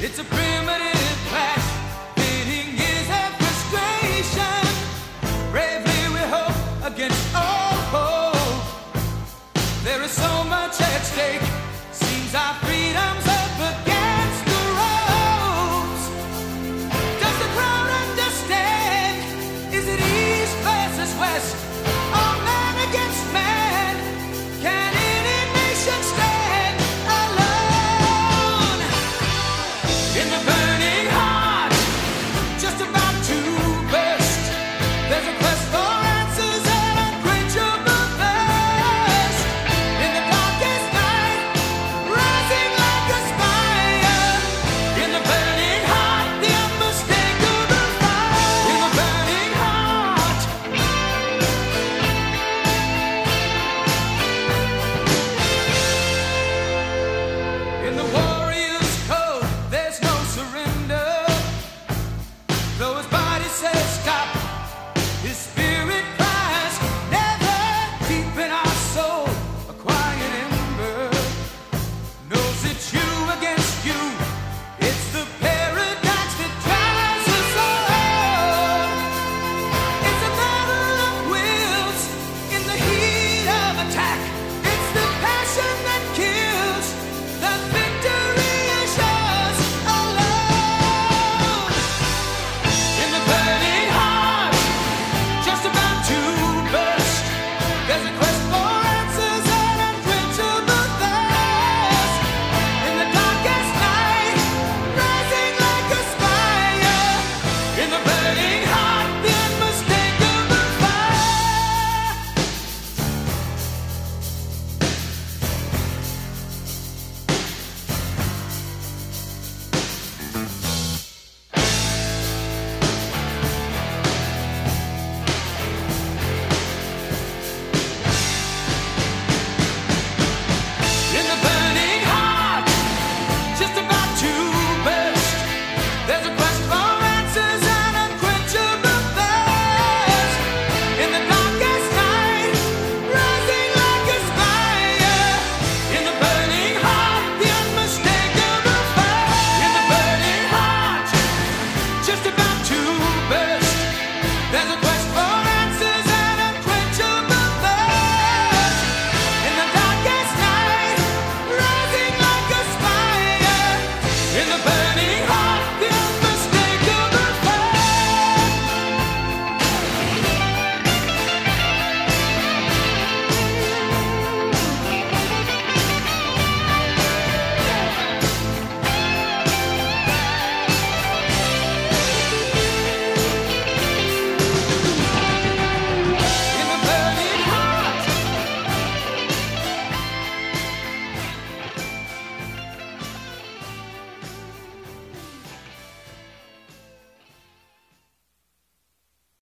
It's a primitive clash, frustration. Bravely we hope against all hope. There is so much at stake. Seems our freedom's against the ropes. Does the crowd understand? Is it East versus West? Man against man? stop. in the